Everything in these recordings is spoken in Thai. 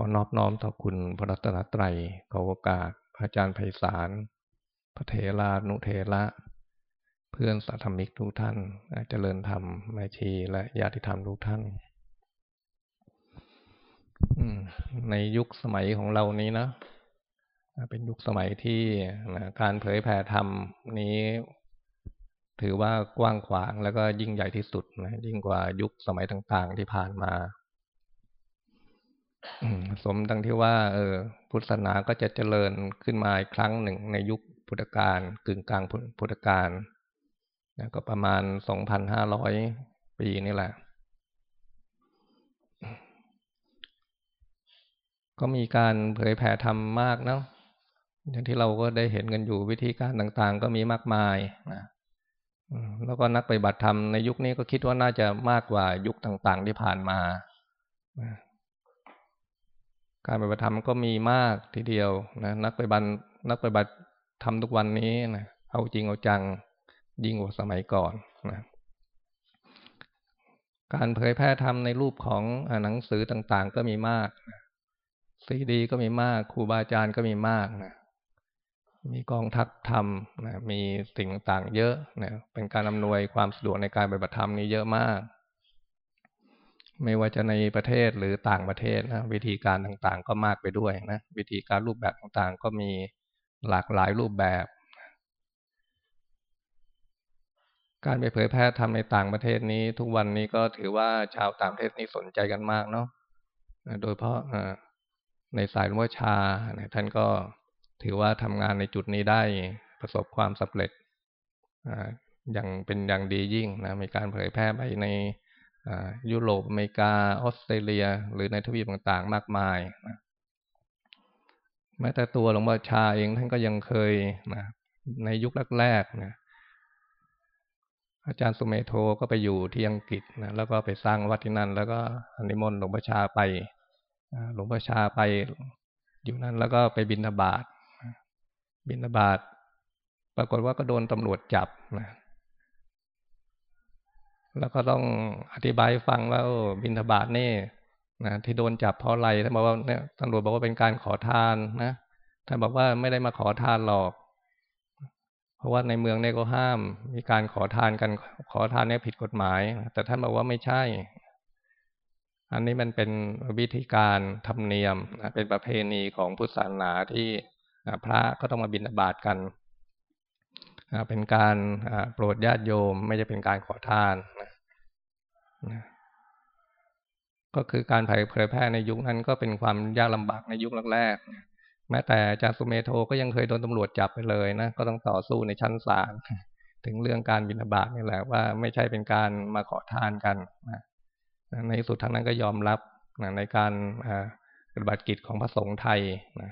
อนอบน้อมต่อคุณพระรัตนตรัยขอโอกาสพระอาจารย์ไพศาล พระเถรานุเถระ เพื่อนสาธมิกทุกท่านเจริญธรรมแม่ชีและญาติธรรมทุกท่านในยุคสมัยของเรานี้นะ เป็นยุคสมัยที่การเผยแผ่ธรรมนี้ ถือว่ากว้างขวางแล้วก็ยิ่งใหญ่ที่สุดนะยิ่งกว่ายุคสมัยต่างๆที่ผ่านมา สมดังที่ว่า เออ พุทธศาสนาก็จะเจริญขึ้นมาอีกครั้งหนึ่งในยุคพุทธกาลกึ่งกลางพุทธกาลนะก็ประมาณสองพันห้าร้อยปีนี่แหละ ก็มีการเผยแผ่ธรรมมากเนาะอย่างที่เราก็ได้เห็นกันอยู่วิธีการต่างๆ ก็มีมากมายนะแล้วก็นักปฏิบัติธรรมในยุคนี้ก็คิดว่าน่าจะมากกว่ายุคต่างๆที่ผ่านมา การปฏิบัติธรรมก็มีมากทีเดียวนะนักปฏิบัตินักปฏิบัติทำทุกวันนี้นะเอาจริงเอาจังยิ่งกว่าสมัยก่อนนะการเผยแพร่ธรรมในรูปของหนังสือต่างๆ ก็มีมากซีดีก็มีมากครูบาอาจารย์ก็มีมากนะมีกองทัพธรรมนะมีสิ่งต่างเยอะนะเป็นการอำนวยความสะดวกในการปฏิบัติธรรมนี้เยอะมาก ไม่ว่าจะในประเทศหรือต่างประเทศนะวิธีการต่างๆ ก็มากไปด้วยนะวิธีการรูปแบบต่างๆ ก็มีหลากหลายรูปแบบ การไปเผยแพร่ทำในต่างประเทศนี้ ทุกวันนี้ก็ถือว่าชาวต่างประเทศนี้สนใจกันมากเนาะโดยเพราะในสายหลวงพ่อชาท่านก็ถือว่าทำงานในจุดนี้ได้ประสบความสำเร็จอย่างเป็นอย่างดียิ่งนะมีการเผยแพร่ไปใน ยุโรปอเมริกาออสเตรเลีย หรือในทวีปต่างๆ มากมายนะแม้แต่ตัวหลวงพ่อชาเองท่านก็ยังเคยนะในยุคแรกๆนะอาจารย์สุเมโทก็ไปอยู่ที่อังกฤษนะแล้วก็ไปสร้างวัดที่นั่น แล้วก็อนิมนต์หลวงพ่อชาไปหลวงพ่อชาไปอยู่นั่นแล้วก็ไปบินบาตบินบาตปรากฏว่าก็โดนตำรวจจับนะ แล้วก็ต้องอธิบายฟังว่าบินทบาทนี่นะที่โดนจับเพราะอะไรท่านบอกว่าเนี่ยตำรวจบอกว่าเป็นการขอทานนะท่านบอกว่าไม่ได้มาขอทานหรอก เพราะว่าในเมืองเนี่ยก็ห้าม มีการขอทานกันขอทานเนี่ยผิดกฎหมาย แต่ท่านบอกว่าไม่ใช่ อันนี้มันเป็นวิธีการธรรมเนียมนะเป็นประเพณีของพุทธศาสนาที่พระก็ต้องมาบิณฑบาตกันเป็นการโปรดญาติโยม ไม่จะเป็นการขอทาน ก็คือการเผยแพร่ในยุคนั้นก็เป็นความยากลำบากในยุคแรกๆแม้แต่จาสุเมโทก็ยังเคยโดนตำรวจจับไปเลยนะก็ต้องต่อสู้ในชั้นศาลถึงเรื่องการบิณฑบาตนี่แหละว่าไม่ใช่เป็นการมาขอทานกันนะในสุดทั้งนั้นก็ยอมรับนะในการปฏิบัติกิจของพระสงฆ์ไทยนะ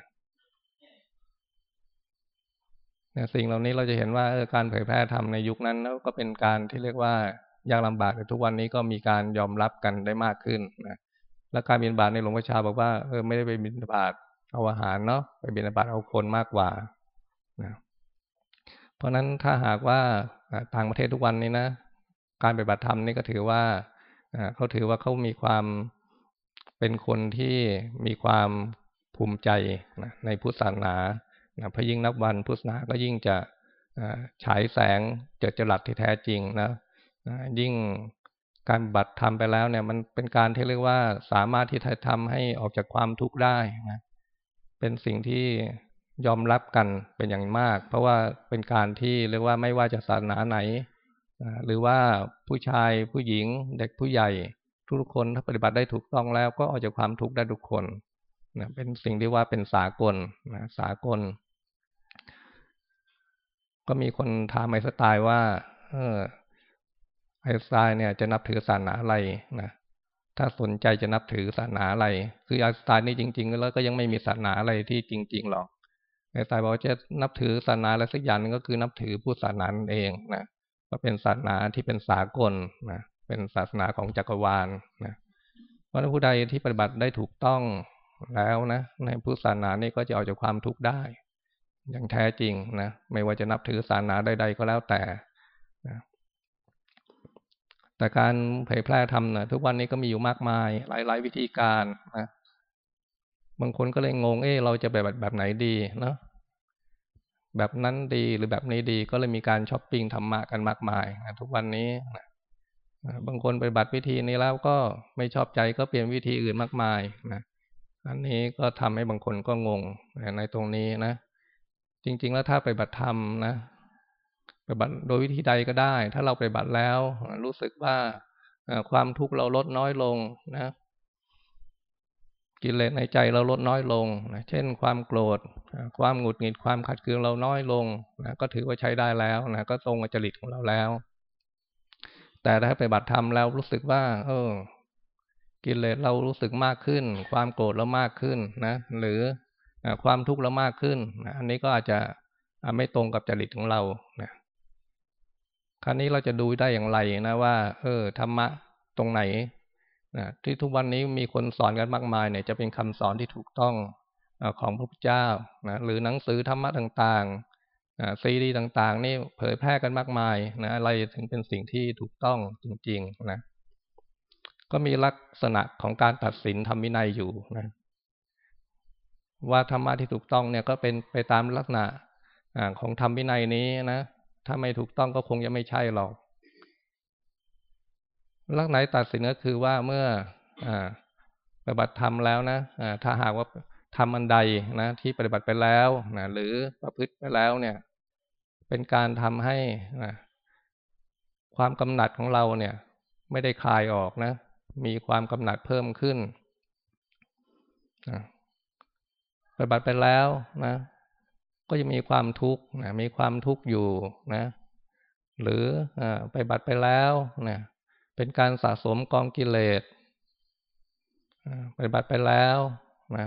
สิ่งเหล่านี้เราจะเห็นว่าการเผยแพร่ธรรมในยุคนั้นก็เป็นการที่เรียกว่า ยากลำบากแต่ทุกวันนี้ก็มีการยอมรับกันได้มากขึ้นนะและการบินบาตในหลวงพ่อชาบอกว่าเออไม่ได้ไปบินบาตเอาอาหารเนาะไปบินบาตเอาคนมากกว่านะเพราะนั้นถ้าหากว่าต่างประเทศทุกวันนี้นะการปฏิบัติธรรมนี่ก็ถือว่าเขาถือว่าเขามีความเป็นคนที่มีความภูมิใจนะในพุทธศาสนานะพยิ่งนับวันพุทธศาสนาก็ยิ่งจะฉายแสงเจิดจรัสที่แท้จริงนะ ยิ่งการบัตรทำไปแล้วเนี่ย มันเป็นการที่เรียกว่าสามารถที่จะทำให้ออกจากความทุกข์ได้นะเป็นสิ่งที่ยอมรับกันเป็นอย่างมาก เพราะว่าเป็นการที่เรียกว่าไม่ว่าจะศาสนาไหน หรือว่าผู้ชายผู้หญิงเด็กผู้ใหญ่ ทุกคนถ้าปฏิบัติได้ถูกต้องแล้วก็ออกจากความทุกข์ได้ทุกคนนะเป็นสิ่งที่ว่าเป็นสากลนะสากล ก็มีคนถามไอสไตล์ว่า เออ อน์สไตน์เนี่ยจะนับถือศาสนาอะไรนะถ้าสนใจจะนับถือศาสนาอะไร คือไอสไตน์นี่จริง ๆ แล้วก็ยังไม่มีศาสนาอะไรที่จริง ๆหรอกไอสไตน์บอกว่าจะนับถือศาสนาอะไรสักอย่างนึงก็คือนับถือผู้ศาสนาเองนะก็เป็นศาสนาที่เป็นสากลนะเป็นศาสนาของจักรวาลนะเพราะผู้ใดที่ปฏิบัติได้ถูกต้องแล้วนะในพุทธศาสนานี่ก็จะออกจากความทุกข์ได้ อย่างแท้จริงนะไม่ว่าจะนับถือศาสนาใดๆก็แล้วแต่นะ แต่การเผยแพร่ธรรมนะทุกวันนี้ก็มีอยู่มากมาย หลายๆวิธีการนะบางคนก็เลยงงเอ๊เราจะแบบแบบไหนดีเนาะแบบนั้นดีหรือแบบนี้ดีก็เลยมีการช้อปปิ้งธรรมะกันมากมายนะทุกวันนี้นะบางคนไปบัตรวิธีนี้แล้วก็ไม่ชอบใจก็เปลี่ยนวิธีอื่นมากมายนะอันนี้ก็ทำให้บางคนก็งงในตรงนี้นะ จริง ๆ แล้วถ้าไปบัตรธรรมนะ ไปบัตรโดยวิธีใดก็ได้ ถ้าเราไปบัตรแล้ว รู้สึกว่าความทุกข์เราลดน้อยลงนะ กิเลสในใจเราลดน้อยลงนะเช่น ความโกรธ ความหงุดหงิดความขัดเคืองเราน้อยลงนะก็ถือว่าใช้ได้แล้วนะก็ตรงกับจริตของเราแล้ว แต่ถ้าไปบัตรธรรมแล้วรู้สึกว่า เออ กิเลสเรารู้สึกมากขึ้น ความโกรธเรามากขึ้นนะ หรือความทุกข์เรามากขึ้นนะอันนี้ก็อาจจะไม่ตรงกับจริตของเรานะ คราวนี้เราจะดูได้อย่างไรนะว่า เออธรรมะตรงไหนนะที่ทุกวันนี้มีคนสอนกันมากมายเนี่ยจะเป็นคำสอนที่ถูกต้องอของพระพุทธเจ้านะหรือหนังสือธรรมะต่างๆซีดีต่างๆ นี่เผยแพร่กันมากมายนะอะไรถึงเป็นสิ่งที่ถูกต้องจริงๆนะก็มีลักษณะของการตัดสินทำวินัยอยู่นะว่าธรรมะที่ถูกต้องเนี่ยก็เป็นไปตามลักษณะของธรรมวินัยนี้นะ ถ้าไม่ถูกต้องก็คงจะไม่ใช่หรอกลักไหนตัดสินก็คือว่าเมื่ออปฏิบัติธรรมแล้วนะถ้าหากว่าทำอันใดนะที่ปฏิบัติไปแล้วนะหรือประพฤติไปแล้วเนี่ย เป็นการทำให้นะความกำหนัดของเราเนี่ย ไม่ได้คลายออกนะ มีความกำหนัดเพิ่มขึ้นนะปฏิบัติไปแล้วนะ ก็จะมีความทุกข์นะมีความทุกข์อยู่นะ หรืออไปบัติไปแล้วนะเป็นการสะสมกองกิเลสปฏิบัติไปแล้วนะ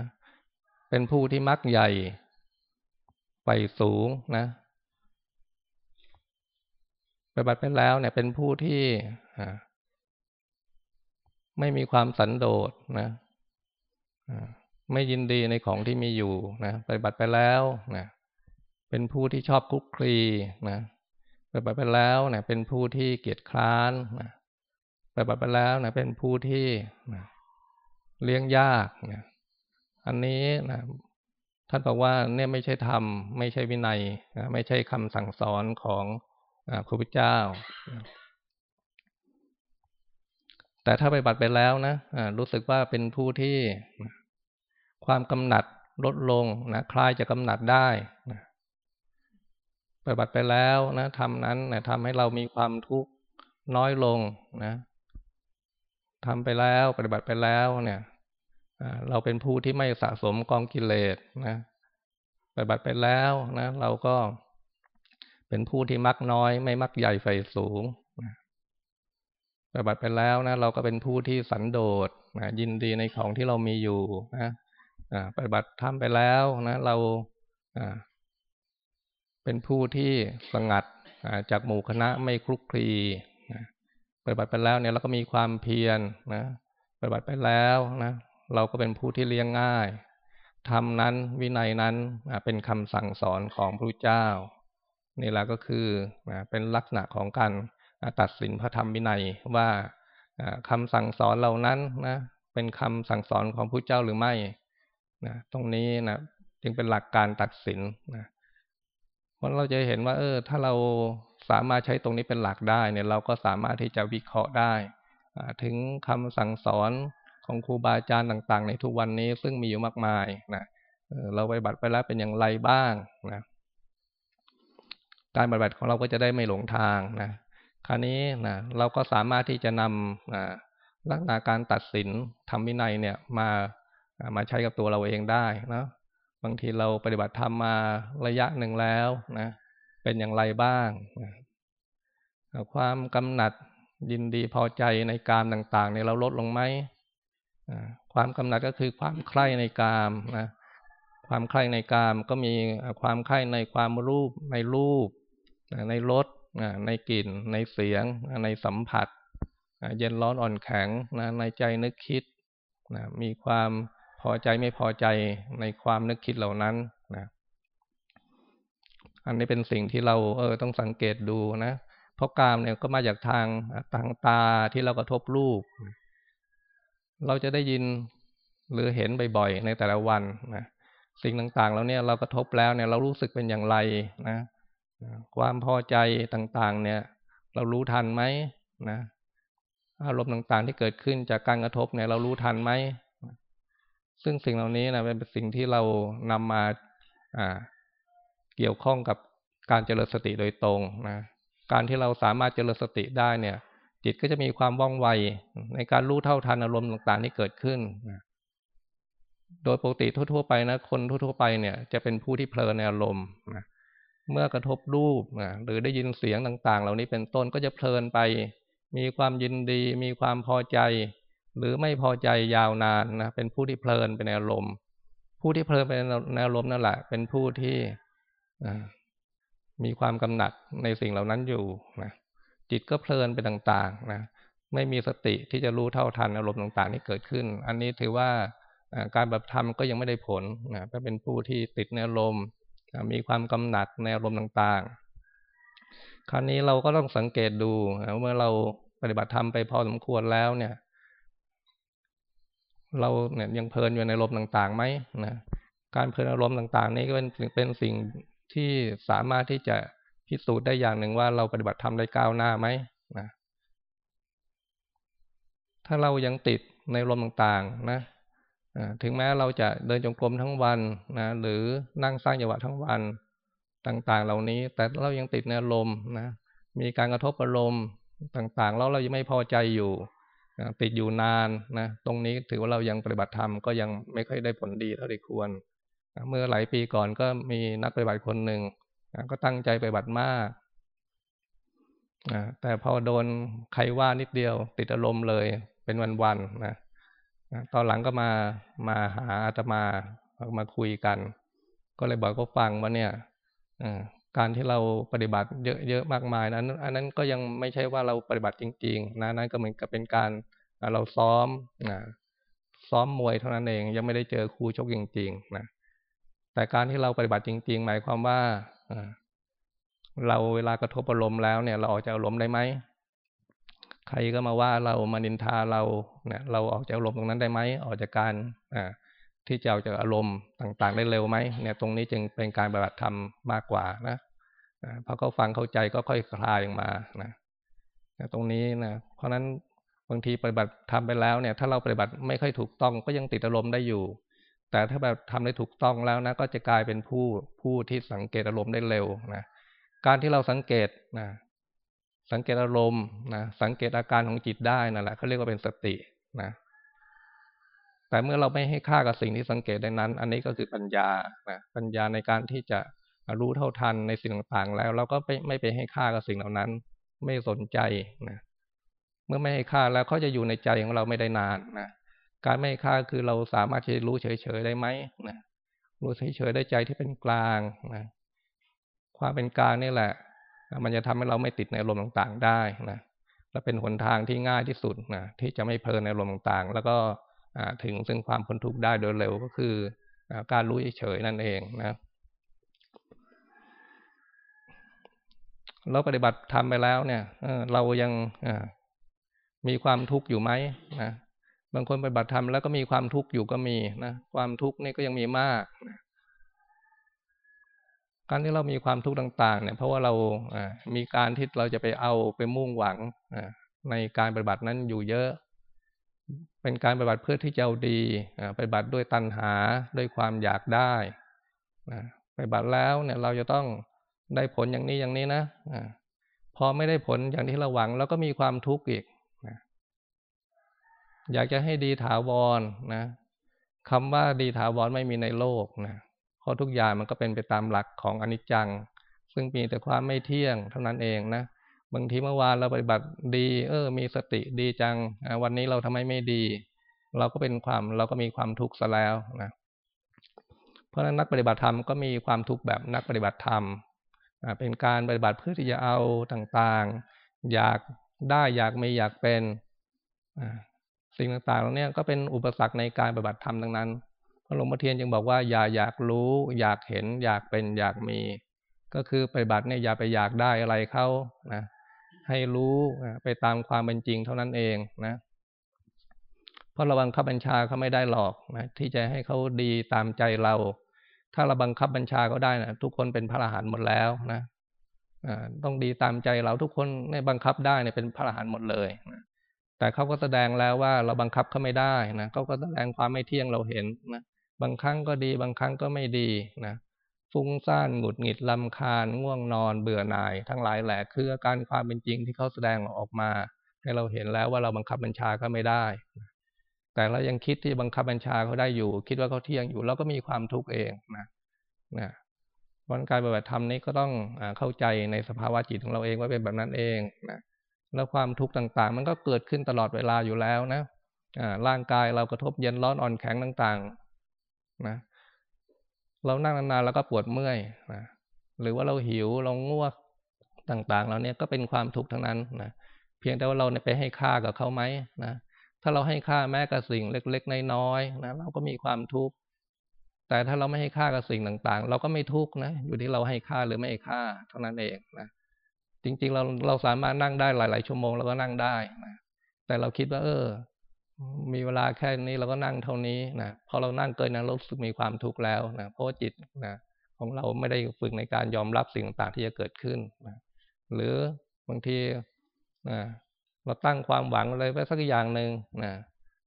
เป็นผู้ที่มักใหญ่ไปสูงนะปฏิบัติไปแล้วเนี่ย เป็นผู้ที่ไม่มีความสันโดษนะไม่ยินดีในของที่มีอยู่นะปฏิบัติไปแล้วนะ เป็นผู้ที่ชอบคุกคลีนะปฏิบัติไปแล้วเนะเป็นผู้ที่เกียจคร้านนะปฏิบัติไปแล้วนะเป็นผู้ที่นะเลี้ยงยากนะอันนี้นะท่านบอกว่าเนี่ยไม่ใช่ธรรม ไม่ใช่วินัยนะไม่ใช่คำสั่งสอนของพระพุทธเจ้า แต่ถ้าไปบัติไปแล้วนะรู้สึกว่าเป็นผู้ที่ความกำหนัดลดลงนะคลายจะกำหนัดได้นะ ปฏิบัติไปแล้วนะทำนั้นนะทำให้เรามีความทุกข์น้อยลงนะทำไปแล้วปฏิบัติไปแล้วเนี่ยเราเป็นผู้ที่ไม่สะสมกองกิเลสนะปฏิบัติไปแล้วนะเราก็เป็นผู้ที่มักน้อย ไม่มักใหญ่ไฟสูงปฏิบัติไปแล้วนะเราก็เป็นผู้ที่สันโดษนะยินดีในของที่เรามีอยู่นะปฏิบัติทำไปแล้วนะ เรา เป็นผู้ที่สงัดจากหมู่คณะไม่คลุกคลีปฏิบัติไปแล้วเนี่ยเราก็มีความเพียรนะปฏิบัติไปแล้วนะเราก็เป็นผู้ที่เลี้ยงง่ายทำนั้นวินัยนั้นเป็นคำสั่งสอนของพระเจ้านี่แหละก็คือเป็นลักษณะของการตัดสินพระธรรมวินัยว่าคำสั่งสอนเหล่านั้นนะเป็นคำสั่งสอนของพระเจ้าหรือไม่นะตรงนี้นะจึงเป็นหลักการตัดสินนะเราะเราจะเห็นว่า เออ ถ้าเราสามารถใช้ตรงนี้เป็นหลักได้เนี่ย เราก็สามารถที่จะวิเคราะห์ได้ถึงคำสั่งสอนของครูบาอาจารย์ต่างๆ ในทุกวันนี้ซึ่งมีอยู่มากมายนะเราไปบัติไปแล้วเป็นอย่างไรบ้างนะการปฏิบัติของเราก็จะได้ไม่หลงทางนะคราวนี้นะเราก็สามารถที่จะนำลักษณะการตัดสินทำวินัยเนี่ยมามาใช้กับตัวเราเองได้นะ บางทีเราปฏิบัติธรรมมาระยะหนึ่งแล้วนะเป็นอย่างไรบ้างความกำหนัดยินดีพอใจในกามต่างๆเนี่ยเราลดลงไหมความกำหนัดก็คือความใคร่ในกามนะความใคร่ในกามก็มีความใคร่ในความรูปในรูป ในรสในกลิ่น ในเสียง ในสัมผัส เย็นร้อนอ่อนแข็งในใจนึกคิดมีความ พอใจไม่พอใจในความนึกคิดเหล่านั้นนะอันนี้เป็นสิ่งที่เราเออต้องสังเกตดูนะเพราะกามเนี่ยก็มาจากทางทางตาที่เรากระทบรูป เราจะได้ยินหรือเห็นบ่อยๆในแต่ละวันนะสิ่งต่างๆแล้วเนี่ยเรากระทบแล้วเนี่ยเรารู้สึกเป็นอย่างไรนะความพอใจต่างๆ เนี่ย เรารู้ทันไหมนะอารมณ์ต่างๆที่เกิดขึ้นจากการกระทบเนี่ย เรารู้ทันไหม ซึ่งสิ่งเหล่านี้นะเป็นสิ่งที่เรานำมาอ่าเกี่ยวข้องกับการเจริญสติโดยตรงนะการที่เราสามารถเจริญสติได้เนี่ย จิตก็จะมีความว่องไว ในการรู้เท่าทันอารมณ์ต่างๆที่เกิดขึ้นนะโดยปกติทั่วๆไปนะคนทั่วๆไปเนี่ย จะเป็นผู้ที่เพลินในอารมณ์นะเมื่อกระทบรูปนะหรือได้ยินเสียงต่าง ๆ เหล่านี้เป็นต้นก็จะเพลินไป มีความยินดี มีความพอใจ หรือไม่พอใจยาวนานนะเป็นผู้ที่เพลินไปในอารมณ์ ผู้ที่เพลินไปในอารมณ์นั่นแหละ เป็นผู้ที่มีความกำหนัดในสิ่งเหล่านั้นอยู่นะจิตก็เพลินไปต่างๆนะไม่มีสติที่จะรู้เท่าทันอารมณ์ต่างๆที่เกิดขึ้น อันนี้ถือว่าการแบบทำก็ยังไม่ได้ผลนะก็เป็นผู้ที่ติดในอารมณ์มีความกำหนัดในอารมณ์ต่างๆ คราวนี้เราก็ต้องสังเกตดูเมื่อเราปฏิบัติธรรมไปพอสมควรแล้วเนี่ย เราเนี่ยยังเพลินอยู่ในอารมณ์ต่างๆไหมนะการเพลินอารมณ์ต่าง ๆ นี้ก็เป็นเป็นสิ่งที่สามารถที่จะพิสูจน์ได้อย่างหนึ่งว่าเราปฏิบัติธรรมได้ก้าวหน้าไหมนะถ้าเรายังติดในลมต่างๆ นะถึงแม้เราจะเดินจงกรมทั้งวันนะหรือนั่งสร้างจังหวะทั้งวันต่าง ๆ เหล่านี้ แต่เรายังติดในลมนะมีการกระทบอารมณ์ต่างๆ แล้วเรายังไม่พอใจอยู่ ติดอยู่นานนะตรงนี้ถือว่าเรายังปฏิบัติธรรมก็ยังไม่ค่อยได้ผลดีเท่าที่ควร เมื่อหลายปีก่อนก็มีนักปฏิบัติคนหนึ่งก็ตั้งใจปฏิบัติมากแต่พอโดนใครว่านิดเดียว ติดอารมณ์เลยเป็นวันๆนะตอนหลังก็มามาหาอาตมามาคุยกัน ก็เลยบอกก็ฟังว่าเนี่ย การที่เราปฏิบัติเยอะๆมากมายนั้น อันนั้นก็ยังไม่ใช่ว่าเราปฏิบัติจริง ๆ นะนั่นก็เหมือนกับเป็นการเราซ้อมนะซ้อมมวยเท่านั้นเองยังไม่ได้เจอครูชกจริงๆนะแต่การที่เราปฏิบัติจริง ๆ หมายความว่าเราเวลากระทบอารมณ์แล้วเนี่ย เราออกจากอารมณ์ได้ไหมใครก็มาว่าเรามานินทาเราเนี่ยเราออกจากอารมณ์ตรงนั้นได้ไหมออกจากการอ่า ที่จะออกจากอารมณ์ต่างๆ ได้เร็วไหมเนี่ยตรงนี้จึงเป็นการปฏิบัติธรรมมากกว่านะพอเขาฟังเข้าใจก็ค่อยคลายออกมานะตรงนี้นะเพราะนั้นบางทีปฏิบัติทำไปแล้วเนี่ย ถ้าเราปฏิบัติไม่ค่อยถูกต้องก็ยังติดอารมณ์ได้อยู่ แต่ถ้าแบบทำได้ถูกต้องแล้วนะ ก็จะกลายเป็นผู้ผู้ที่สังเกตอารมณ์ได้เร็วนะการที่เราสังเกตนะสังเกตอารมณ์นะสังเกตอาการของจิตได้นั่นแหละเขาเรียกว่าเป็นสตินะ แต่เมื่อเราไม่ให้ค่ากับสิ่งที่สังเกตได้นั้น อันนี้ก็คือปัญญานะปัญญาในการที่จะรู้เท่าทันในสิ่งต่างๆ แล้ว เราก็ไม่ไม่ไปให้ค่ากับสิ่งเหล่านั้น ไม่สนใจนะเมื่อไม่ให้ค่าแล้วเขาจะอยู่ในใจของเราไม่ได้นานนะการไม่ฆ่าคือเราสามารถจะรู้เฉยๆได้ไหมนะรู้เฉยๆได้ใจที่เป็นกลางนะความเป็นกลางนี่แหละ มันจะทำให้เราไม่ติดในอารมณ์ต่างๆ ได้นะและเป็นหนทางที่ง่ายที่สุดนะที่จะไม่เพลินในอารมณ์ต่างๆ แล้วก็ ถึงซึ่งความพ้นทุกข์ได้โดยเร็วก็คือการรู้เฉยๆนั่นเองนะเราปฏิบัติทำไปแล้วเนี่ยเรายังมีความทุกข์อยู่ไหมนะบางคนปฏิบัติธรรมแล้วก็มีความทุกข์อยู่ก็มีนะความทุกข์นี่ก็ยังมีมาก การที่เรามีความทุกข์ต่าง ๆ เนี่ย เพราะว่าเรามีการที่เราจะไปเอาไปมุ่งหวังในการปฏิบัตินั้นอยู่เยอะ เป็นการปฏิบัติเพื่อที่จะเอาดีปฏิบัติด้วยตัณหาด้วยความอยากได้ปฏิบัติแล้วเนี่ยเราจะต้องได้ผลอย่างนี้อย่างนี้นะพอไม่ได้ผลอย่างที่เราหวังเราก็มีความทุกข์อีกอยากจะให้ดีถาวรนะคำว่าดีถาวรไม่มีในโลกนะเพราะทุกอย่างมันก็เป็นไปตามหลักของอนิจจัง ซึ่งมีแต่ความไม่เที่ยงเท่านั้นเองนะ บางทีเมื่อวานเราปฏิบัติดี เออ มีสติดีจังวันนี้เราทำไมไม่ดี เราก็เป็นความเราก็มีความทุกข์ซะแล้วนะเพราะนั้นนักปฏิบัติธรรมก็มีความทุกข์แบบนักปฏิบัติธรรมเป็นการปฏิบัติเพื่อที่จะเอาต่างๆ อยากได้อยากไมีอยากเป็นสิ่งต่างๆเหล่านี้ก็เป็นอุปสรรคในการปฏิบัติธรรมดังนั้นพระหลวงพ่อเทียนจึงบอกว่าอย่าอยากรู้ อยากเห็น อยากเป็นอยากมี ก็คือปฏิบัติเนี่ยอย่าไปอยากได้อะไรเขานะ ให้รู้ไปตามความเป็นจริงเท่านั้นเองนะเพราะเราบังคับบัญชาเขาไม่ได้หรอกนะที่จะให้เขาดีตามใจเรา ถ้าเราบังคับบัญชาเขาได้นะทุกคนเป็นพระอรหันต์หมดแล้วนะต้องดีตามใจเราทุกคนในบังคับได้เนี่ยเป็นพระอรหันต์หมดเลยนะแต่เขาก็แสดงแล้วว่าเราบังคับเขาไม่ได้นะเขาก็แสดงความไม่เที่ยงเราเห็นนะบางครั้งก็ดีบางครั้งก็ไม่ดีนะ ฟุ้งซ่านหงุดหงิดลำคาญง่วงนอนเบื่อหน่าย ทั้งหลายแหละคืออาการความเป็นจริงที่เขาแสดงออกมา ให้เราเห็นแล้วว่าเราบังคับบัญชาเขาไม่ได้ แต่เรายังคิดที่บังคับบัญชาเขาได้อยู่ คิดว่าเขาเที่ยงอยู่เราก็มีความทุกข์เองนะนะวันการปฏิบัติธรรมนี้ก็ต้องเข้าใจในสภาวะจิตของเราเองว่าเป็นแบบนั้นเองนะแล้วความทุกข์ต่างๆ มันก็เกิดขึ้นตลอดเวลาอยู่แล้วนะร่างกายเรากระทบเย็นร้อนอ่อนแข็งต่างๆ นะ เรานั่งนานๆแล้วก็ปวดเมื่อยนะหรือว่าเราหิวเราง่วงต่างๆเราเนี่ยก็เป็นความทุกข์ทั้งนั้นนะเพียงแต่ว่าเราไปให้ค่ากับเขาไหมนะถ้าเราให้ค่าแม้กับสิ่งเล็กๆน้อยๆนะเราก็มีความทุกข์แต่ถ้าเราไม่ให้ค่ากับสิ่งต่างๆ เราก็ไม่ทุกข์นะอยู่ที่เราให้ค่าหรือไม่ให้ค่าเท่านั้นเองนะจริงๆเราเราสามารถนั่งได้หลาย ๆ ชั่วโมงเราก็นั่งได้นะแต่เราคิดว่า เออ มีเวลาแค่นี้เราก็นั่งเท่านี้นะพอเรานั่งเกินนั้นรู้สึกมีความทุกข์แล้วนะเพราะจิตนะของเราไม่ได้ฝึกในการยอมรับสิ่งต่างๆที่จะเกิดขึ้นนะหรือบางทีนะเราตั้งความหวังอะไรไว้สักอย่างหนึ่งนะ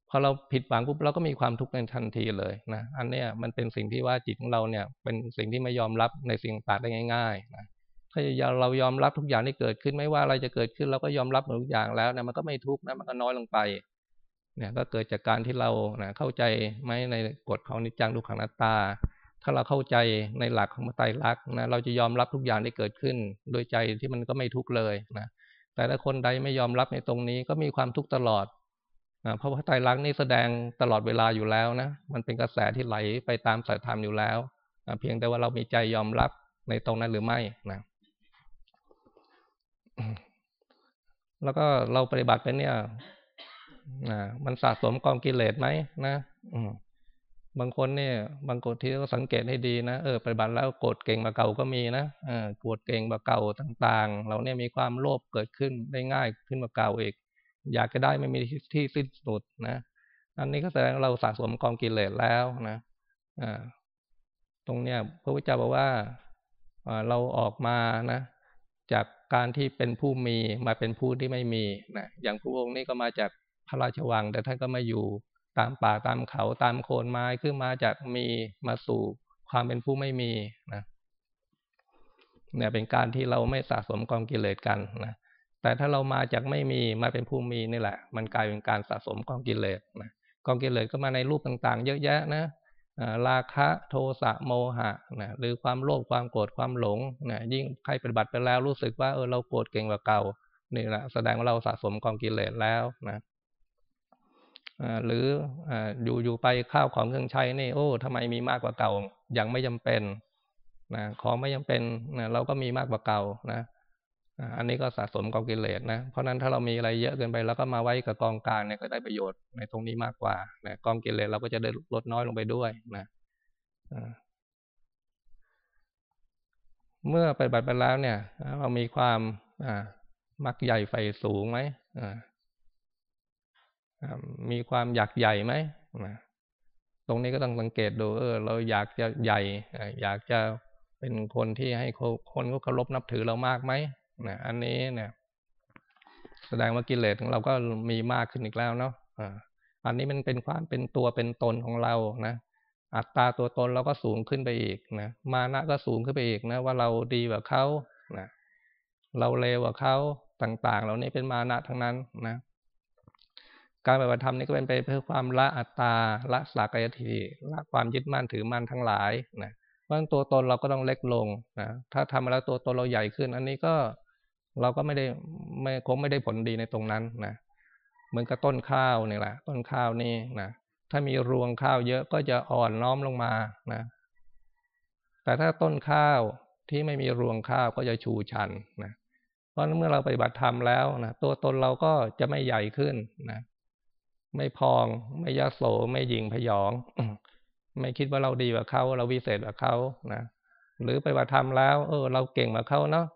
พอเราผิดหวังปุ๊บเราก็มีความทุกข์ในทันทีเลยนะอันเนี้ยมันเป็นสิ่งที่ว่าจิตของเราเนี่ย เป็นสิ่งที่ไม่ยอมรับในสิ่งต่างได้ง่ายๆนะถ้าเรายอมรับทุกอย่างที่เกิดขึ้นไม่ว่าอะไรจะเกิดขึ้น เราก็ยอมรับทุกอย่างแล้วนะมันก็ไม่ทุกข์นะมันก็น้อยลงไป เนี่ยก็เกิดจากการที่เรานะเข้าใจไหมในกฎของนิจจังทุกขังนัตตา ถ้าเราเข้าใจในหลักของไตรลักษณ์นะเราจะยอมรับทุกอย่างที่เกิดขึ้น โดยใจที่มันก็ไม่ทุกข์เลยนะแต่ถ้าคนใดไม่ยอมรับในตรงนี้ก็มีความทุกข์ตลอดนะเพราะว่าไตรลักษณ์นี่แสดงตลอดเวลาอยู่แล้วนะมันเป็นกระแสที่ไหลไปตามสายธรรมอยู่แล้วนะเพียงแต่ว่าเรามีใจยอมรับในตรงนั้นหรือไม่นะแล้วก็เราปฏิบัติไปเนี่ย นะมันสะสมกองกิเลสไหมนะอืมบางคนเนี่ย บางคนที่ก็สังเกตให้ดีนะเออปฏิบัติแล้วโกรธเก่งมาเก่าก็มีนะเออโกรธเก่งมาเก่าต่างๆ เราเนี่ยมีความโลภเกิดขึ้นได้ง่ายขึ้นมาเก่าอีก อยากจะได้ไม่มีที่สิ้นสุดนะอันนี้ก็แสดงเราสะสมกองกิเลสแล้วนะอ่าตรงเนี้ยพระพุทธเจ้าบอกว่าเราออกมานะจากการที่เป็นผู้มีมาเป็นผู้ที่ไม่มีนะอย่างพระองค์นี่ก็มาจาก พระราชวัง แต่ท่านก็มาอยู่ตามป่าตามเขาตามโคนไม้ขึ้นมาจากมีมาสู่ความเป็นผู้ไม่มีนะเนี่ยเป็นการที่เราไม่สะสมกองกิเลสกันนะแต่ถ้าเรามาจากไม่มีมาเป็นผู้มีนี่แหละ มันกลายเป็นการสะสมกองกิเลสนะกองกิเลสก็มาในรูปต่างๆ เยอะแยะนะราคะโทสะโมหะนะหรือความโลภความโกรธความหลงนะยิ่งใครปฏิบัติไปแล้วรู้สึกว่าเออเราโกรธเก่งกว่าเก่านี่แหละแสดงว่าเราสะสมกองกิเลสแล้วนะ หรืออยู่อยู่ไปข้าวของเครื่องใช้นี่โอ้ทำไมมีมากกว่าเก่าอย่างไม่จำเป็นนะของไม่จำเป็นนะเราก็มีมากกว่าเก่านะอันนี้ก็สะสมกองกิเลสนะเพราะนั้นถ้าเรามีอะไรเยอะเกินไป แล้วก็มาไว้กับกองกลางเนี่ยก็ได้ประโยชน์ในตรงนี้มากกว่านะกองกิเลสเราก็จะได้ลดน้อยลงไปด้วยนะเมื่อไปบัตรไปแล้วเนี่ย เรามีความมักใหญ่ไฟสูงไหม มีความอยากใหญ่ไหมตรงนี้ก็ต้องสังเกตดู เออ เราอยากจะใหญ่ อยากจะเป็นคนที่ให้คนเขาเคารพนับถือเรามากไหมนะอันนี้เนี่ย แสดงว่ากิเลสของเราก็มีมากขึ้นอีกแล้วเนาะอันนี้มันเป็นความเป็นตัวเป็นตนของเรานะ อัตราตัวตนเราก็สูงขึ้นไปอีกนะ มานะก็สูงขึ้นไปอีกนะ ว่าเราดีกว่าเขานะเราเลวกว่าเขาต่าง ๆ เหล่านี้เป็นมานะทั้งนั้นนะ การปฏิบัติธรรมนี่ก็เป็นไปเพื่อความละอัตตาละสากยทิละความยึดมั่นถือมั่นทั้งหลายนะเพราะตัวตนเราก็ต้องเล็กลงนะถ้าทำแล้วตัวตนเราใหญ่ขึ้น อันนี้ก็เราก็ไม่ได้ไม่คงไม่ได้ผลดีในตรงนั้นนะเหมือนกับต้นข้าวนี่แหละ ต้นข้าวนี่นะถ้ามีรวงข้าวเยอะก็จะอ่อนน้อมลงมานะแต่ถ้าต้นข้าวที่ไม่มีรวงข้าวก็จะชูชันนะเพราะเมื่อเราปฏิบัติธรรมแล้วนะตัวตนเราก็จะไม่ใหญ่ขึ้นนะ ไม่พอง ไม่ยาโสไม่ยิงพยอง ไม่คิดว่าเราดีกว่าเขาเราวิเศษกว่าเขานะหรือไปว่าทำแล้ว เออ เราเก่งกว่าเขาเนาะ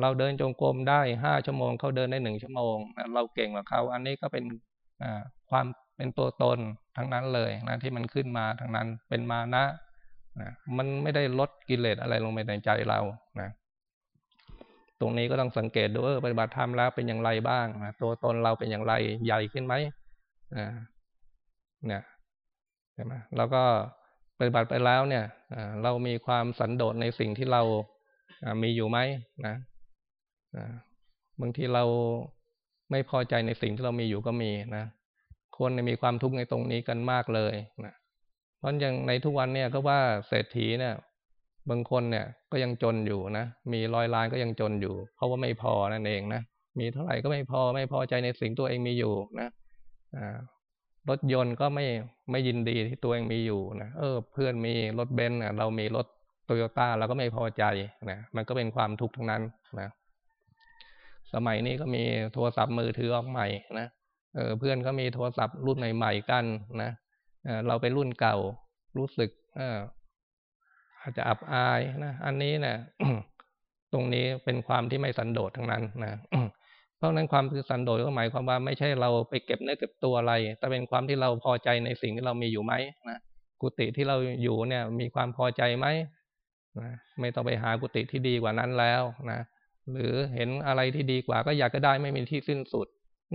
เราเดินจงกรมได้ห้าชั่วโมงเขาเดินได้หนึ่งชั่วโมง เราเก่งกว่าเขาอันนี้ก็เป็นความเป็นตัวตนทั้งนั้นเลยนะที่มันขึ้นมาทั้งนั้นเป็นมานะนะมันไม่ได้ลดกิเลสอะไรลงไปในใจเรานะตรงนี้ก็ต้องสังเกตดูเออปฏิบัติธรรมแล้วเป็นอย่างไรบ้างนะตัวตนเราเป็นอย่างไรใหญ่ขึ้นไหม นะเนี่ยใช่ไหมแล้วก็ปฏิบัติไปแล้วเนี่ยเรามีความสันโดษในสิ่งที่เรามีอยู่ไหมนะบางทีเราไม่พอใจในสิ่งที่เรามีอยู่ก็มีนะคนมีความทุกข์ในตรงนี้กันมากเลยนะเพราะอย่างในทุกวันเนี่ยก็ว่าเศรษฐีเนี่ย บางคนเนี่ยก็ยังจนอยู่นะมีร้อยล้านก็ยังจนอยู่ เพราะว่าไม่พอนั่นเองนะมีเท่าไหร่ก็ไม่พอไม่พอใจในสิ่งตัวเองมีอยู่นะ รถยนต์ก็ไม่ไม่ยินดีที่ตัวเองมีอยู่นะเออ เพื่อนมีรถเบนซ์เรามีรถโตโยต้าเราก็ไม่พอใจนะมันก็เป็นความทุกข์ทั้งนั้นนะสมัยนี้ก็มีโทรศัพท์มือถือออกใหม่นะเออเพื่อนก็มีโทรศัพท์รุ่นใหม่ๆกันนะเเราเป็นรุ่นเก่ารู้สึก เอออาจจะอับอายนะอันนี้นะตรงนี้เป็นความที่ไม่สันโดษทั้งนั้นนะ เพราะนั้นความคือสันโดษก็หมายความว่าไม่ใช่เราไปเก็บเนื้อเก็บตัวอะไร แต่เป็นความที่เราพอใจในสิ่งที่เรามีอยู่ไหมนะกุฏิที่เราอยู่เนี่ยมีความพอใจไหมนะไม่ต้องไปหากุฏิที่ดีกว่านั้นแล้วนะหรือเห็นอะไรที่ดีกว่าก็อยากจะได้ไม่มีที่สิ้นสุด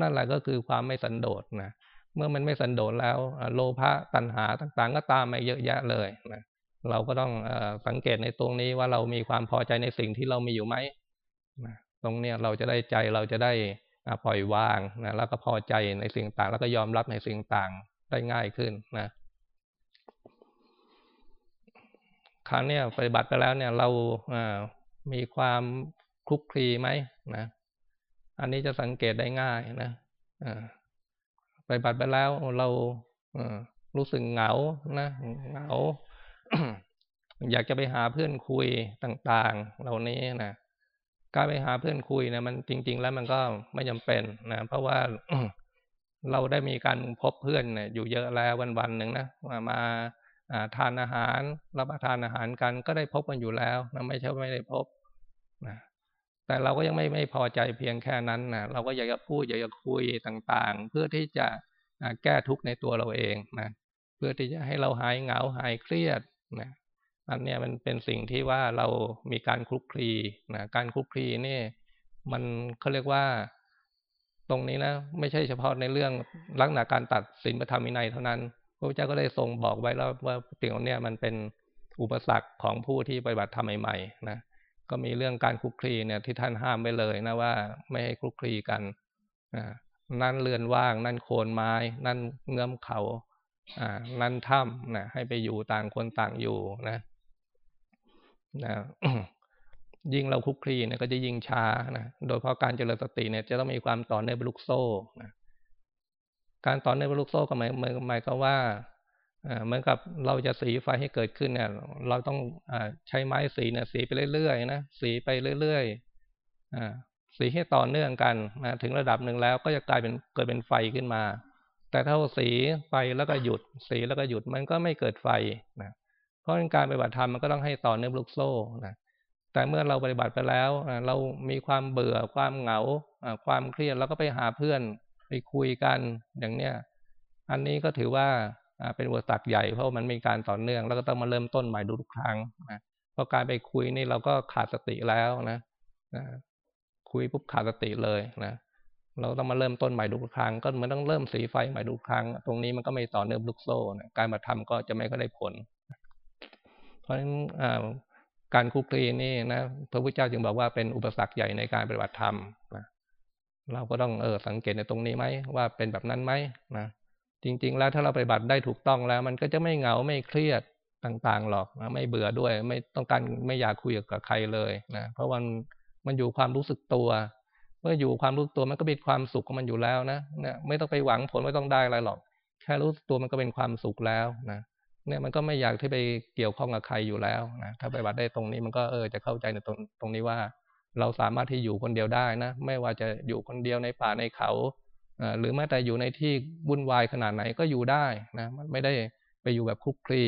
นั่นแหละก็คือความไม่สันโดษนะเมื่อมันไม่สันโดษแล้วโลภะตัณหาต่างๆ ก็ตามมาเยอะแยะเลยนะเราก็ต้องอสังเกตในตรงนี้ว่าเรามีความพอใจในสิ่งที่เรามีอยู่ไหมนะ ตรงเนี้ยเราจะได้ใจเราจะได้ปล่อยวางนะแล้วก็พอใจในสิ่งต่าง แล้วก็ยอมรับในสิ่งต่างได้ง่ายขึ้นนะครั้งเนี้ยปฏิบัติไปแล้วเนี่ยเรามีความคลุกคลีไหมนะอันนี้จะสังเกตได้ง่ายนะไปบัติไปแล้วเรารู้สึกเหงานะเหงา อยากจะไปหาเพื่อนคุยต่าง ๆ เหล่านี้นะ การไปหาเพื่อนคุยนะมันจริง ๆ แล้วมันก็ไม่จำเป็นนะเพราะว่าเราได้มีการพบเพื่อนเนี่ยอยู่เยอะแล้ววันๆหนึ่งนะมามาทานอาหาร รับประทานอาหารกันก็ได้พบกันอยู่แล้วนะไม่ใช่ไม่ได้พบนะแต่เราก็ยังไม่ไม่พอใจเพียงแค่นั้นนะเราก็อยากจะพูดอยากจะคุยต่างๆ เพื่อที่จะแก้ทุกข์ในตัวเราเองนะเพื่อที่จะให้เราหายเหงาหายเครียดนะ อันเนี้ยมันเป็นสิ่งที่ว่าเรามีการคลุกคลีนะการคลุกคลีนี่ มันเขาเรียกว่าตรงนี้นะไม่ใช่เฉพาะในเรื่องลักษณะการตัดสินพระธรรมินัยเท่านั้น พระเจ้าก็ได้ทรงบอกไว้แล้วว่าสิ่งเหล่านี้มันเป็นอุปสรรคของผู้ที่ปฏิบัติธรรมใหม่ๆนะก็มีเรื่องการคลุกคลีเนี่ยที่ท่านห้ามไว้เลยนะว่าไม่ให้คลุกคลีกันนั่นเรือนว่าง นั่นโคนไม้ นั่นเงื้อมเขา อ่า นั่นถ้ำนะให้ไปอยู่ต่างคนต่างอยู่นะ นะยิ่งเราคุกคลีนี่ยก็จะยิ่งช้านะโดยเพราะการเจริญสติเนี่ย จะต้องมีความต่อเนื่องเป็นลูกโซ่นะการต่อเนื่องเป็นลูกโซ่ก็หมายหมายก็ว่าเหมือนกับเราจะสีไฟให้เกิดขึ้นเนี่ย เราต้องอใช้ไม้สีเนี่ยสีไปเรื่อยๆนะสีไปเรื่อยๆสีให้ต่อเนื่องกันนะถึงระดับหนึ่งแล้วก็จะกลายเป็นเกิดเป็นไฟขึ้นมา แต่ถ้าสีไฟแล้วก็หยุด สีแล้วก็หยุดมันก็ไม่เกิดไฟนะ เพราะการปฏิบัติธรรมมันก็ต้องให้ต่อเนื่องลูกโซ่นะแต่เมื่อเราปฏิบัติไปแล้วเรามีความเบื่อความเหงาความเครียดเราก็ไปหาเพื่อนไปคุยกันอย่างเนี้ยอันนี้ก็ถือว่าเป็นอุปสรรคใหญ่เพราะมันมีการต่อเนื่อง แล้วก็ต้องมาเริ่มต้นใหม่ดูทุกครั้งนะเพราะการไปคุยนี่เราก็ขาดสติแล้วนะคุยปุ๊บขาดสติเลยนะเราต้องมาเริ่มต้นใหม่ทุกครั้ง ก็เหมือนต้องเริ่มสีไฟใหม่ทุกครั้ง ตรงนี้มันก็ไม่ต่อเนื่องลูกโซ่นะการมาทำก็จะไม่ก็ได้ผล เพราะฉะนั้นการคุกคีนี่นะพระพุทธเจ้าจึงบอกว่าเป็นอุปสรรคใหญ่ในการปฏิบัติธรรมนะเราก็ต้องเออสังเกตในตรงนี้ไหมว่าเป็นแบบนั้นไหมนะจริง ๆ แล้วถ้าเราปฏิบัติได้ถูกต้องแล้ว มันก็จะไม่เหงาไม่เครียดต่างๆหรอกนะไม่เบื่อด้วย ไม่ต้องการไม่อยากคุยกับใครเลยนะเพราะมันมันอยู่ความรู้สึกตัวเมื่ออยู่ความรู้สึกตัวมันก็เป็นความสุขของมันอยู่แล้วนะเนี่ยไม่ต้องไปหวังผลไม่ต้องได้อะไรหรอก แค่รู้สึกตัวมันก็เป็นความสุขแล้วนะ เนี่ยมันก็ไม่อยากที่ไปเกี่ยวข้องกับใครอยู่แล้วนะถ้าไปบัติได้ตรงนี้มันก็เออจะเข้าใจในตรงตรงนี้ว่า เราสามารถที่อยู่คนเดียวได้นะ ไม่ว่าจะอยู่คนเดียวในป่าในเขาหรือแม้แต่อยู่ในที่วุ่นวายขนาดไหนก็อยู่ได้นะมันไม่ได้ไปอยู่แบบคุกคลี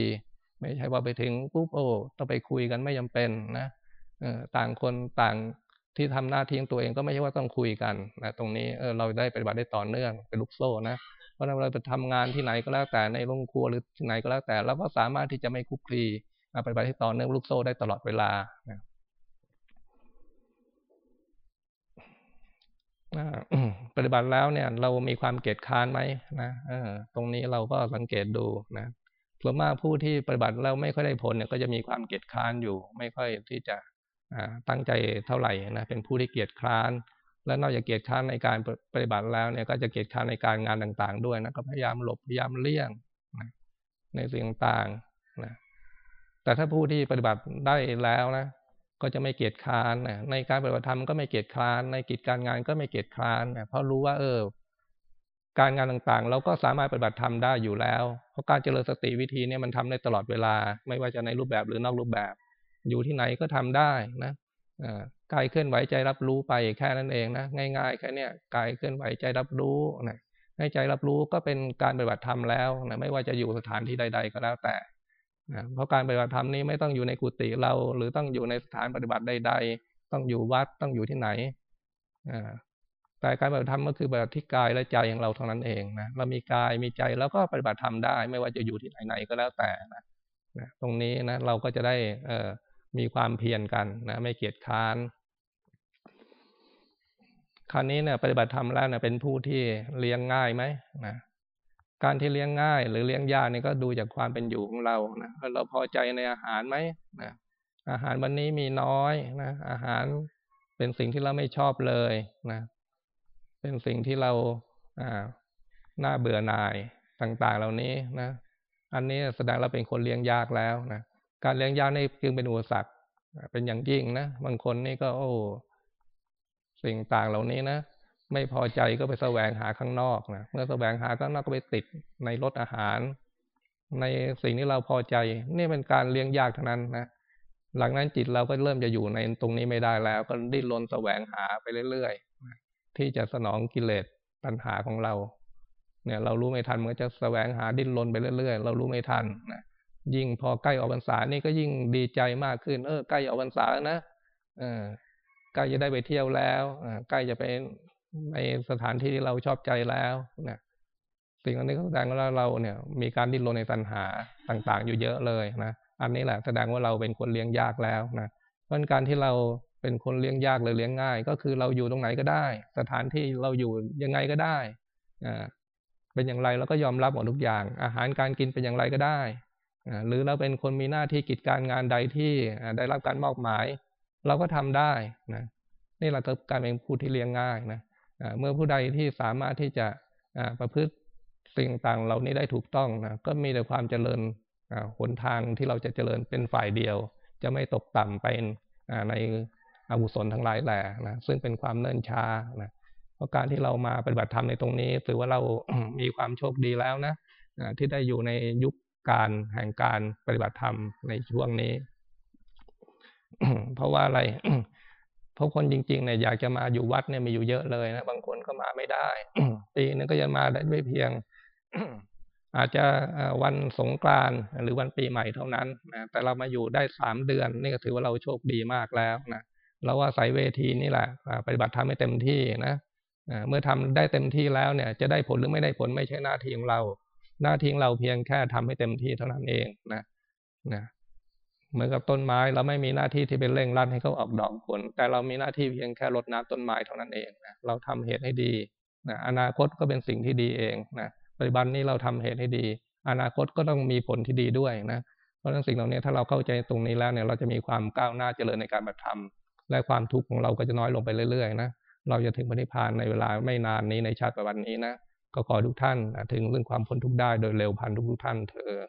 ไม่ใช่ว่าไปถึงปุ๊บโอ้ต้องไปคุยกันไม่จาเป็นนะต่างคนต่างที่ทำหน้าที่ตัวเองก็ไม่ใช่ว่าต้องคุยกันนะตรงนี้เออเราได้ปฏิบัติได้ต่อเนื่องเป็นลูกโซ่นะ เพราะเราจะทำงานที่ไหนก็แล้วแต่ในโรงครัวหรือที่ไหนก็แล้วแต่เราก็สามารถที่จะไม่คุกคีปฏิบัติที่ต่อเนื่องลูกโซ่ได้ตลอดเวลาปฏิบัติแล้วเนี่ย เรามีความเกลียจค้านไหมนะตรงนี้เราก็สังเกตดูนะส่วนมากผู้ที่ปฏิบัติแล้วไม่ค่อยได้ผลเนี่ย ก็จะมีความเกลียจค้านอยู่ ไม่ค่อยที่จะตั้งใจเท่าไหร่นะเป็นผู้ที่เกียจค้าน และนอกจากเกียจค้านในการปฏิบัติแล้วเนี่ยก็จะเกียจค้านในการงานต่าง ๆ ด้วยนะก็พยายามหลบพยายามเลี่ยงนะในสิ่งต่างนะแต่ถ้าผู้ที่ปฏิบัติได้แล้วนะก็จะไม่เกียจค้านนะในการปฏิบัติธรรมก็ไม่เกียจค้าน ในกิจการงานก็ไม่เกียจค้านนะเพราะรู้ว่า เออ การงานต่างๆ เราก็สามารถปฏิบัติธรรมได้อยู่แล้ว เพราะการเจริญสติวิธีเนี้มันทำได้ตลอดเวลา ไม่ว่าจะในรูปแบบหรือนอกรูปแบบ อยู่ที่ไหนก็ทำได้นะ กายเคลื่อนไหวใจรับรู้ไปแค่นั้นเองนะง่าย ๆ แค่นี้กายเคลื่อนไหวใจรับรู้นะให้ใจรับรู้ก็เป็นการปฏิบัติธรรมแล้วนะไม่ว่าจะอยู่สถานที่ใด ๆ ก็แล้วแต่นะเพราะการปฏิบัติธรรมนี้ไม่ต้องอยู่ในกุฏิเรา หรือต้องอยู่ในสถานปฏิบัติใด ๆ ต้องอยู่วัดต้องอยู่ที่ไหนแต่การปฏิบัติธรรมก็คือปฏิบัติที่กายและใจของเราเท่านั้นเองนะเรามีกายมีใจแล้วก็ปฏิบัติธรรมได้ ไม่ว่าจะอยู่ที่ไหนๆก็แล้วแต่นะนะตรงนี้นะเราก็จะได้เออมีความเพียรกันนะไม่เกียจค้าน คราวนี้เนี่ยปฏิบัติธรรมแล้วเนี่ยเป็นผู้ที่เลี้ยงง่ายไหมนะการที่เลี้ยงง่ายหรือเลี้ยงยากนี่ก็ดูจากความเป็นอยู่ของเรานะเราพอใจในอาหารไหมนะอาหารวันนี้มีน้อยนะอาหารเป็นสิ่งที่เราไม่ชอบเลยนะเป็นสิ่งที่เราอ่าน่าเบื่อหน่ายต่าง ๆ เหล่านี้นะอันนี้แสดงเราเป็นคนเลี้ยงยากแล้วนะการเลี้ยงยากนี่จึงเป็นอุปสรรคเป็นอย่างยิ่งนะบางคนนี่ก็โอ้ สิ่งต่างเหล่านี้นะไม่พอใจก็ไปแสวงหาข้างนอกนะเมื่อแสวงหาข้างนอกก็ไปติดในรถอาหาร ในสิ่งที่เราพอใจ นี่เป็นการเลี้ยงยากเท่านั้นนะหลังนั้นจิตเราก็เริ่มจะอยู่ในตรงนี้ไม่ได้แล้ว ก็ดิ้นรนแสวงหาไปเรื่อยๆที่จะสนองกิเลสปัญหาของเรา เนี่ย เรารู้ไม่ทันมันก็จะแสวงหาดิ้นรนไปเรื่อยๆเรารู้ไม่ทันนะยิ่งพอใกล้ออกพรรษานี่ก็ยิ่งดีใจมากขึ้น เออใกล้ออกพรรษานะเออ ใกล้จะได้ไปเที่ยวแล้วใกล้จะไปในสถานที่ที่เราชอบใจแล้วนะสิ่งอันนี้ก็แสดงว่าเราเนี่ย มีการดิ้นรนในตัณหาต่าง ๆ อยู่เยอะเลยนะอันนี้แหละแสดงว่าเราเป็นคนเลี้ยงยากแล้วนะเพราะการที่เราเป็นคนเลี้ยงยากหรือเลี้ยงง่าย ก็คือเราอยู่ตรงไหนก็ได้ สถานที่เราอยู่ยังไงก็ได้อ่าเป็นอย่างไรเราก็ยอมรับหมดทุกอย่าง อาหารการกินเป็นอย่างไรก็ได้อ่าหรือเราเป็นคนมีหน้าที่กิจการงานใดที่ได้รับการมอบหมาย เราก็ทำได้นะนี่แหละก็การเป็นผู้ที่เลี้ยงง่ายนะเมื่อผู้ใดที่สามารถที่จะประพฤติสิ่งต่างเหล่านี้ได้ถูกต้องนะก็มีแต่ความเจริญหนทางที่เราจะเจริญเป็นฝ่ายเดียว จะไม่ตกต่ำไปในอกุศลทั้งหลายแหล่นะซึ่งเป็นความเนิ่นช้านะเพราะการที่เรามาปฏิบัติธรรมในตรงนี้ ถือว่าเรามีความโชคดีแล้วนะที่ได้อยู่ในยุคการแห่งการปฏิบัติธรรมในช่วงนี้ เพราะว่าอะไร เพราะคนจริงๆเนี่ยอยากจะมาอยู่วัดเนี่ยมีอยู่เยอะเลยนะบางคนก็มาไม่ได้ปีนึงก็จะมาได้ไม่เพียงอาจจะวันสงกรานต์หรือวันปีใหม่เท่านั้นนะแต่เรามาอยู่ได้สามเดือน นี่ก็ถือว่าเราโชคดีมากแล้วนะเราว่าสายเวทีนี่แหละปฏิบัติทำให้เต็มที่นะเมื่อทำได้เต็มที่แล้วเนี่ย จะได้ผลหรือไม่ได้ผลไม่ใช่หน้าที่ของเรา หน้าที่ของเราเพียงแค่ทำให้เต็มที่เท่านั้นเองนะนะ เหมือนกับต้นไม้เราไม่มีหน้าที่ที่เป็นเร่งรัดให้เขาออกดอกผล แต่เรามีหน้าที่เพียงแค่รดน้ำต้นไม้เท่านั้นเองนะเราทำเหตุให้ดีนะอนาคตก็เป็นสิ่งที่ดีเองนะปัจจุบันนี้เราทำเหตุให้ดี อนาคตก็ต้องมีผลที่ดีด้วยนะเพราะฉะนั้นสิ่งเหล่านี้ถ้าเราเข้าใจตรงนี้แล้วเนี่ยเราจะมีความก้าวหน้าเจริญในการปฏิธรรม และความทุกข์ของเราก็จะน้อยลงไปเรื่อยๆนะเราจะถึงพระนิพพานในเวลาไม่นานนี้ในชาติปัจจุบันนี้นะก็ขอทุกท่านถึงเรื่องความพ้นทุกข์ได้โดยเร็วพันทุกท่านเถิด